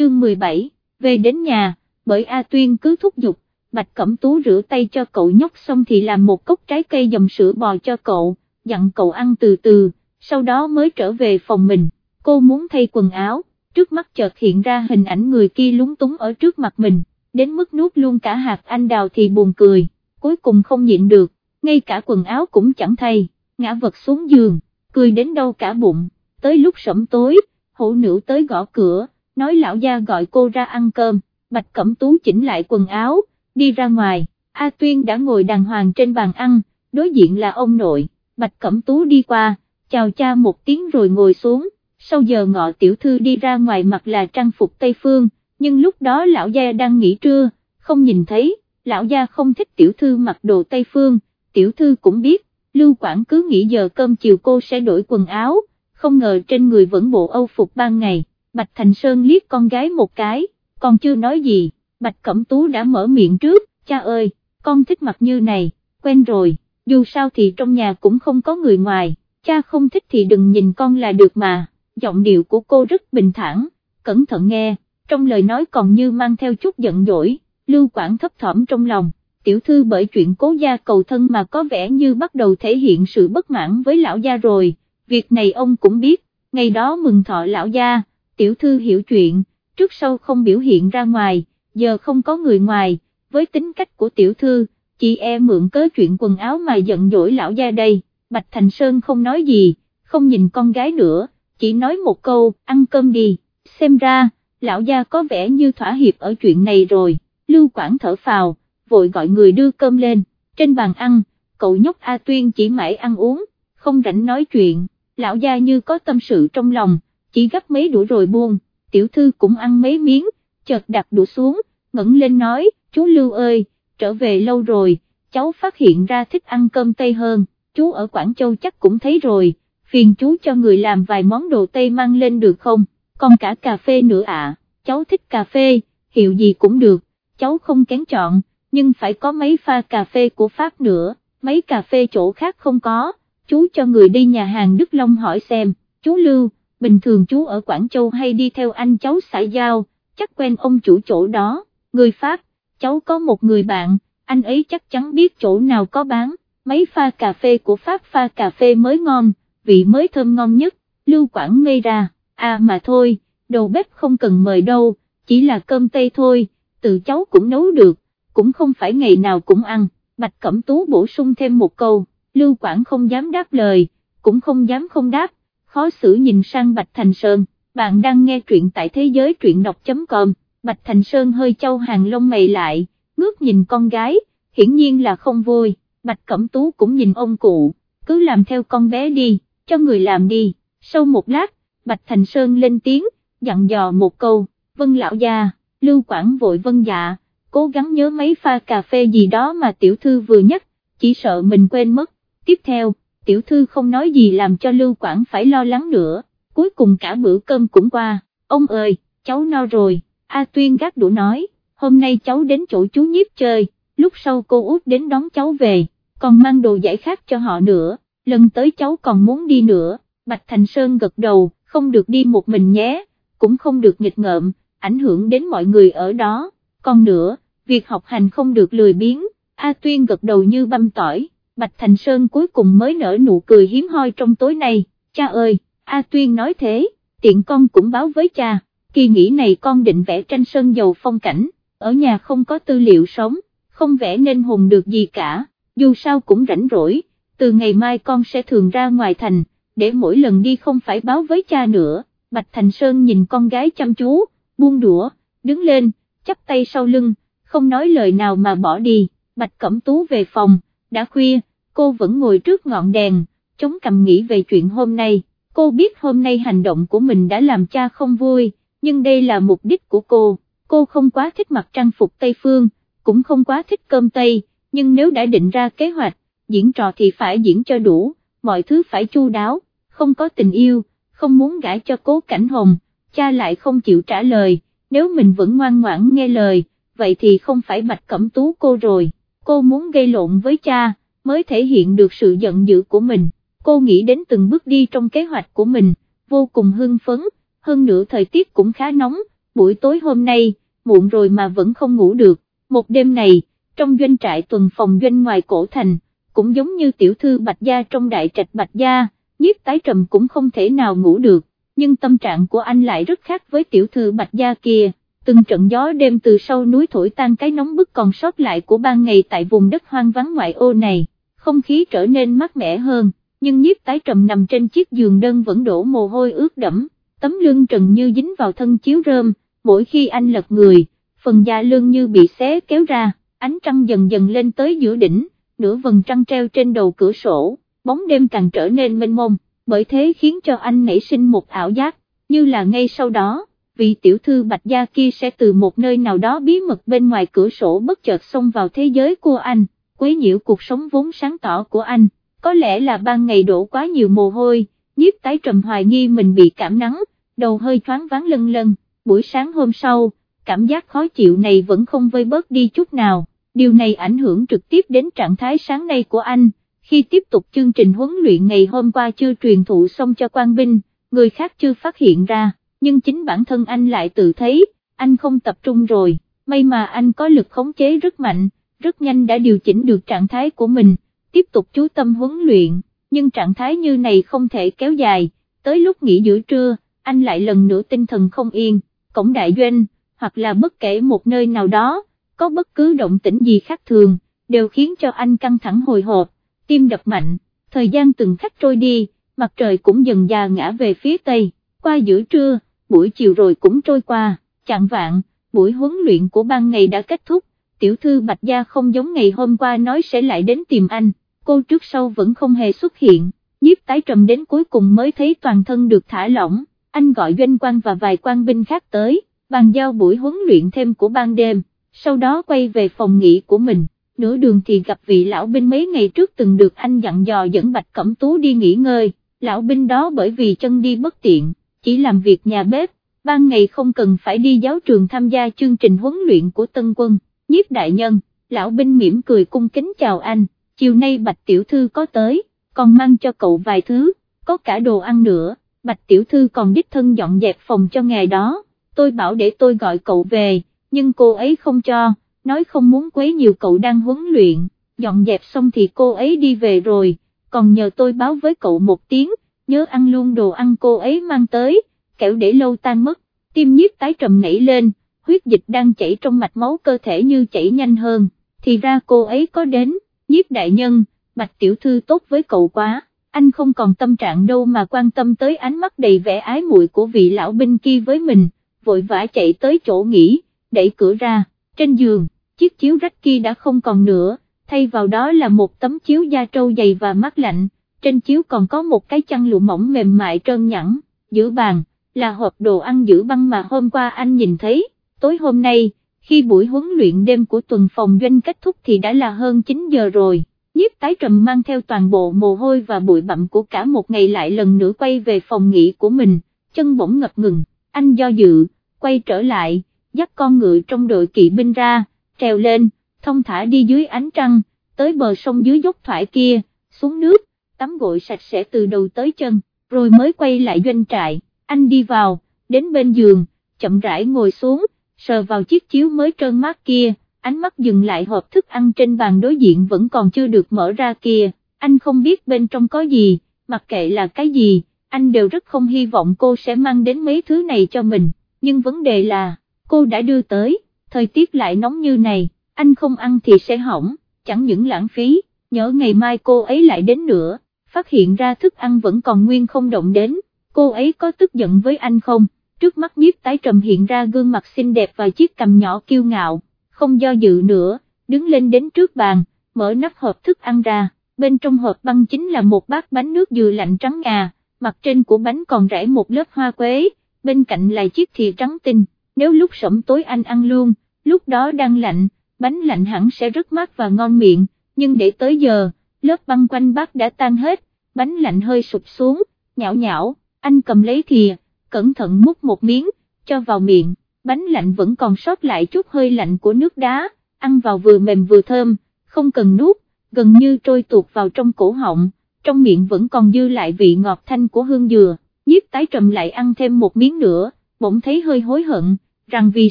chương 17, về đến nhà, bởi A Tuyên cứ thúc giục, Bạch Cẩm Tú rửa tay cho cậu nhóc xong thì làm một cốc trái cây dầm sữa bò cho cậu, dặn cậu ăn từ từ, sau đó mới trở về phòng mình, cô muốn thay quần áo, trước mắt chợt hiện ra hình ảnh người kia lúng túng ở trước mặt mình, đến mức nuốt luôn cả hạt anh đào thì buồn cười, cuối cùng không nhịn được, ngay cả quần áo cũng chẳng thay, ngã vật xuống giường, cười đến đâu cả bụng, tới lúc sẩm tối, hổ nữ tới gõ cửa, nói lão gia gọi cô ra ăn cơm, Bạch Cẩm Tú chỉnh lại quần áo, đi ra ngoài, A Tuyên đã ngồi đàng hoàng trên bàn ăn, đối diện là ông nội, Bạch Cẩm Tú đi qua, chào cha một tiếng rồi ngồi xuống, sau giờ ngọ tiểu thư đi ra ngoài mặc là trang phục Tây Phương, nhưng lúc đó lão gia đang nghỉ trưa, không nhìn thấy, lão gia không thích tiểu thư mặc đồ Tây Phương, tiểu thư cũng biết, Lưu Quảng cứ nghĩ giờ cơm chiều cô sẽ đổi quần áo, không ngờ trên người vẫn bộ âu phục ban ngày, Bạch Thành Sơn liếc con gái một cái, còn chưa nói gì, Bạch Cẩm Tú đã mở miệng trước, cha ơi, con thích mặt như này, quen rồi, dù sao thì trong nhà cũng không có người ngoài, cha không thích thì đừng nhìn con là được mà, giọng điệu của cô rất bình thản, cẩn thận nghe, trong lời nói còn như mang theo chút giận dỗi, Lưu Quảng thấp thỏm trong lòng, tiểu thư bởi chuyện cố gia cầu thân mà có vẻ như bắt đầu thể hiện sự bất mãn với lão gia rồi, việc này ông cũng biết, ngày đó mừng thọ lão gia, tiểu thư hiểu chuyện, trước sau không biểu hiện ra ngoài, giờ không có người ngoài, với tính cách của tiểu thư, chị e mượn cớ chuyện quần áo mà giận dỗi lão gia đây, Bạch Thành Sơn không nói gì, không nhìn con gái nữa, chỉ nói một câu, ăn cơm đi, xem ra, lão gia có vẻ như thỏa hiệp ở chuyện này rồi, Lưu Quảng thở phào, vội gọi người đưa cơm lên, trên bàn ăn, cậu nhóc A Tuyên chỉ mãi ăn uống, không rảnh nói chuyện, lão gia như có tâm sự trong lòng, chỉ gấp mấy đũa rồi buông, tiểu thư cũng ăn mấy miếng, chợt đặt đũa xuống, ngẩng lên nói, chú Lưu ơi, trở về lâu rồi, cháu phát hiện ra thích ăn cơm Tây hơn, chú ở Quảng Châu chắc cũng thấy rồi, phiền chú cho người làm vài món đồ Tây mang lên được không, còn cả cà phê nữa ạ, cháu thích cà phê, hiệu gì cũng được, cháu không kén chọn, nhưng phải có mấy pha cà phê của Pháp nữa, mấy cà phê chỗ khác không có, chú cho người đi nhà hàng Đức Long hỏi xem, chú Lưu, bình thường chú ở Quảng Châu hay đi theo anh cháu xã giao, chắc quen ông chủ chỗ đó, người Pháp, cháu có một người bạn, anh ấy chắc chắn biết chỗ nào có bán, mấy pha cà phê của Pháp pha cà phê mới ngon, vị mới thơm ngon nhất, Lưu Quảng ngây ra, à mà thôi, đầu bếp không cần mời đâu, chỉ là cơm tây thôi, tự cháu cũng nấu được, cũng không phải ngày nào cũng ăn, Bạch Cẩm Tú bổ sung thêm một câu, Lưu Quảng không dám đáp lời, cũng không dám không đáp, khó xử nhìn sang Bạch Thành Sơn, bạn đang nghe truyện tại thế giới truyện đọc.com, Bạch Thành Sơn hơi châu hàng lông mày lại, ngước nhìn con gái, hiển nhiên là không vui, Bạch Cẩm Tú cũng nhìn ông cụ, cứ làm theo con bé đi, cho người làm đi, sau một lát, Bạch Thành Sơn lên tiếng, dặn dò một câu, vân lão gia, Lưu Quảng vội vân dạ, cố gắng nhớ mấy pha cà phê gì đó mà tiểu thư vừa nhắc, chỉ sợ mình quên mất, tiếp theo, tiểu thư không nói gì làm cho Lưu Quảng phải lo lắng nữa, cuối cùng cả bữa cơm cũng qua, ông ơi, cháu no rồi, A Tuyên gác đũa nói, hôm nay cháu đến chỗ chú nhiếp chơi, lúc sau cô út đến đón cháu về, còn mang đồ giải khác cho họ nữa, lần tới cháu còn muốn đi nữa, Bạch Thành Sơn gật đầu, không được đi một mình nhé, cũng không được nghịch ngợm, ảnh hưởng đến mọi người ở đó, còn nữa, việc học hành không được lười biếng, A Tuyên gật đầu như băm tỏi, Bạch Thành Sơn cuối cùng mới nở nụ cười hiếm hoi trong tối nay, cha ơi, A Tuyên nói thế, tiện con cũng báo với cha, kỳ nghỉ này con định vẽ tranh sơn dầu phong cảnh, ở nhà không có tư liệu sống, không vẽ nên hùng được gì cả, dù sao cũng rảnh rỗi, từ ngày mai con sẽ thường ra ngoài thành, để mỗi lần đi không phải báo với cha nữa, Bạch Thành Sơn nhìn con gái chăm chú, buông đũa, đứng lên, chắp tay sau lưng, không nói lời nào mà bỏ đi, Bạch Cẩm Tú về phòng, đã khuya, cô vẫn ngồi trước ngọn đèn, chống cằm nghĩ về chuyện hôm nay, cô biết hôm nay hành động của mình đã làm cha không vui, nhưng đây là mục đích của cô, cô không quá thích mặc trang phục Tây Phương, cũng không quá thích cơm Tây, nhưng nếu đã định ra kế hoạch, diễn trò thì phải diễn cho đủ, mọi thứ phải chu đáo, không có tình yêu, không muốn gãi cho cố cảnh hồng, cha lại không chịu trả lời, nếu mình vẫn ngoan ngoãn nghe lời, vậy thì không phải bạch cẩm tú cô rồi, cô muốn gây lộn với cha, mới thể hiện được sự giận dữ của mình, cô nghĩ đến từng bước đi trong kế hoạch của mình, vô cùng hưng phấn, hơn nữa thời tiết cũng khá nóng, buổi tối hôm nay, muộn rồi mà vẫn không ngủ được, một đêm này, trong doanh trại tuần phòng doanh ngoài cổ thành, cũng giống như tiểu thư Bạch Gia trong đại trạch Bạch Gia, nhiếp tái trầm cũng không thể nào ngủ được, nhưng tâm trạng của anh lại rất khác với tiểu thư Bạch Gia kia, từng trận gió đêm từ sau núi thổi tan cái nóng bức còn sót lại của ban ngày tại vùng đất hoang vắng ngoại ô này, không khí trở nên mát mẻ hơn, nhưng nhiếp tái trầm nằm trên chiếc giường đơn vẫn đổ mồ hôi ướt đẫm, tấm lưng trần như dính vào thân chiếu rơm, mỗi khi anh lật người, phần da lưng như bị xé kéo ra, ánh trăng dần dần lên tới giữa đỉnh, nửa vầng trăng treo trên đầu cửa sổ, bóng đêm càng trở nên mênh mông, bởi thế khiến cho anh nảy sinh một ảo giác, như là ngay sau đó, vì tiểu thư Bạch Gia kia sẽ từ một nơi nào đó bí mật bên ngoài cửa sổ bất chợt xông vào thế giới của anh, quấy nhiễu cuộc sống vốn sáng tỏ của anh, có lẽ là ban ngày đổ quá nhiều mồ hôi, nhiếp tái trầm hoài nghi mình bị cảm nắng, đầu hơi thoáng váng lân lân, buổi sáng hôm sau, cảm giác khó chịu này vẫn không vơi bớt đi chút nào, điều này ảnh hưởng trực tiếp đến trạng thái sáng nay của anh, khi tiếp tục chương trình huấn luyện ngày hôm qua chưa truyền thụ xong cho quan binh, người khác chưa phát hiện ra, nhưng chính bản thân anh lại tự thấy, anh không tập trung rồi, may mà anh có lực khống chế rất mạnh, rất nhanh đã điều chỉnh được trạng thái của mình, tiếp tục chú tâm huấn luyện, nhưng trạng thái như này không thể kéo dài, tới lúc nghỉ giữa trưa, anh lại lần nữa tinh thần không yên, cổng đại doanh, hoặc là bất kể một nơi nào đó, có bất cứ động tĩnh gì khác thường, đều khiến cho anh căng thẳng hồi hộp, tim đập mạnh, thời gian từng khắc trôi đi, mặt trời cũng dần già ngã về phía tây, qua giữa trưa, buổi chiều rồi cũng trôi qua, chạng vạn, buổi huấn luyện của ban ngày đã kết thúc, tiểu thư Bạch Gia không giống ngày hôm qua nói sẽ lại đến tìm anh, cô trước sau vẫn không hề xuất hiện, nhiếp tái trầm đến cuối cùng mới thấy toàn thân được thả lỏng, anh gọi doanh quan và vài quan binh khác tới, bàn giao buổi huấn luyện thêm của ban đêm, sau đó quay về phòng nghỉ của mình, nửa đường thì gặp vị lão binh mấy ngày trước từng được anh dặn dò dẫn Bạch Cẩm Tú đi nghỉ ngơi, lão binh đó bởi vì chân đi bất tiện, chỉ làm việc nhà bếp, ban ngày không cần phải đi giáo trường tham gia chương trình huấn luyện của tân quân, nhiếp đại nhân, lão binh mỉm cười cung kính chào anh, chiều nay Bạch Tiểu Thư có tới, còn mang cho cậu vài thứ, có cả đồ ăn nữa, Bạch Tiểu Thư còn đích thân dọn dẹp phòng cho ngày đó, tôi bảo để tôi gọi cậu về, nhưng cô ấy không cho, nói không muốn quấy nhiều cậu đang huấn luyện, dọn dẹp xong thì cô ấy đi về rồi, còn nhờ tôi báo với cậu một tiếng, nhớ ăn luôn đồ ăn cô ấy mang tới, kẻo để lâu tan mất, tim nhiếp tái trầm nảy lên, huyết dịch đang chảy trong mạch máu cơ thể như chảy nhanh hơn, thì ra cô ấy có đến, nhiếp đại nhân, bạch tiểu thư tốt với cậu quá, anh không còn tâm trạng đâu mà quan tâm tới ánh mắt đầy vẻ ái muội của vị lão binh kia với mình, vội vã chạy tới chỗ nghỉ, đẩy cửa ra, trên giường, chiếc chiếu rách kia đã không còn nữa, thay vào đó là một tấm chiếu da trâu dày và mát lạnh, trên chiếu còn có một cái chăn lụa mỏng mềm mại trơn nhẵn, giữ bàn, là hộp đồ ăn giữ băng mà hôm qua anh nhìn thấy, tối hôm nay, khi buổi huấn luyện đêm của tuần phòng doanh kết thúc thì đã là hơn 9 giờ rồi, nhiếp tái trầm mang theo toàn bộ mồ hôi và bụi bặm của cả một ngày lại lần nữa quay về phòng nghỉ của mình, chân bỗng ngập ngừng, anh do dự, quay trở lại, dắt con ngựa trong đội kỵ binh ra, trèo lên, thông thả đi dưới ánh trăng, tới bờ sông dưới dốc thoải kia, xuống nước, tắm gội sạch sẽ từ đầu tới chân, rồi mới quay lại doanh trại, anh đi vào, đến bên giường, chậm rãi ngồi xuống, sờ vào chiếc chiếu mới trơn mát kia, ánh mắt dừng lại hộp thức ăn trên bàn đối diện vẫn còn chưa được mở ra kia, anh không biết bên trong có gì, mặc kệ là cái gì, anh đều rất không hy vọng cô sẽ mang đến mấy thứ này cho mình, nhưng vấn đề là, cô đã đưa tới, thời tiết lại nóng như này, anh không ăn thì sẽ hỏng, chẳng những lãng phí, nhớ ngày mai cô ấy lại đến nữa, phát hiện ra thức ăn vẫn còn nguyên không động đến, cô ấy có tức giận với anh không, trước mắt nhiếp tái trầm hiện ra gương mặt xinh đẹp và chiếc cằm nhỏ kiêu ngạo, không do dự nữa, đứng lên đến trước bàn, mở nắp hộp thức ăn ra, bên trong hộp băng chính là một bát bánh nước dừa lạnh trắng ngà, mặt trên của bánh còn rải một lớp hoa quế, bên cạnh là chiếc thìa trắng tinh, nếu lúc sẩm tối anh ăn luôn, lúc đó đang lạnh, bánh lạnh hẳn sẽ rất mát và ngon miệng, nhưng để tới giờ, lớp băng quanh bát đã tan hết, bánh lạnh hơi sụp xuống, nhão nhão, anh cầm lấy thìa, cẩn thận múc một miếng, cho vào miệng, bánh lạnh vẫn còn sót lại chút hơi lạnh của nước đá, ăn vào vừa mềm vừa thơm, không cần nuốt, gần như trôi tuột vào trong cổ họng, trong miệng vẫn còn dư lại vị ngọt thanh của hương dừa, nhiếp tái trầm lại ăn thêm một miếng nữa, bỗng thấy hơi hối hận, rằng vì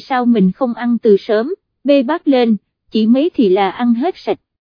sao mình không ăn từ sớm, bê bát lên, chỉ mấy thì là ăn hết sạch,